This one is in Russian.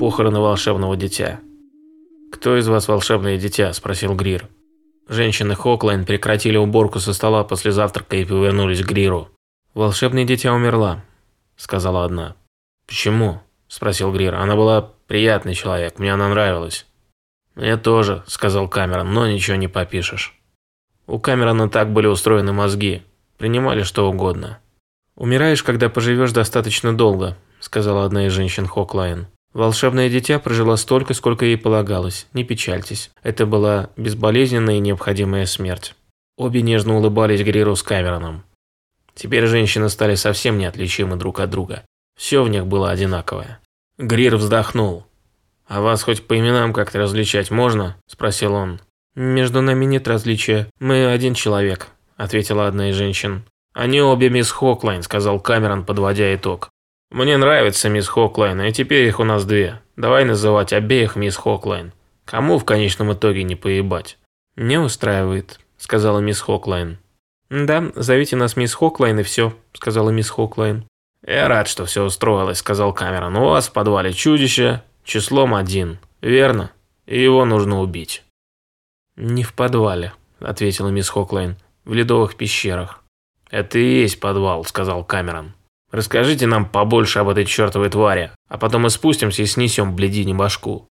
Похороны волшебного дитя. «Кто из вас волшебное дитя?» – спросил Грир. Женщины Хоклайн прекратили уборку со стола после завтрака и повернулись к Гриру. «Волшебное дитя умерла», – сказала одна. «Почему?» – спросил Грир. «Она была приятный человек, мне она нравилась». «Мне тоже», – сказал Камерон, – «но ничего не попишешь». У Камерона так были устроены мозги. Принимали что угодно. «Умираешь, когда поживешь достаточно долго», – сказала одна из женщин Хоклайн. Волшебное дитя прожила столько, сколько ей полагалось. Не печальтесь. Это была безболезненная и необходимая смерть. Обе нежно улыбались Гриру с Камероном. Теперь женщины стали совсем неотличимы друг от друга. Все в них было одинаковое. Грир вздохнул. «А вас хоть по именам как-то различать можно?» – спросил он. «Между нами нет различия. Мы один человек», – ответила одна из женщин. «Они обе мисс Хоклайн», – сказал Камерон, подводя итог. «Мне нравится мисс Хоклайн, и теперь их у нас две. Давай называть обеих мисс Хоклайн. Кому в конечном итоге не поебать?» «Не устраивает», – сказала мисс Хоклайн. «Да, зовите нас мисс Хоклайн и все», – сказала мисс Хоклайн. «Я рад, что все устроилось», – сказал Камерон. «У вас в подвале чудище числом один, верно? И его нужно убить». «Не в подвале», – ответила мисс Хоклайн. «В ледовых пещерах». «Это и есть подвал», – сказал Камерон. Расскажите нам побольше об этой чертовой твари, а потом мы спустимся и снесем бледине башку.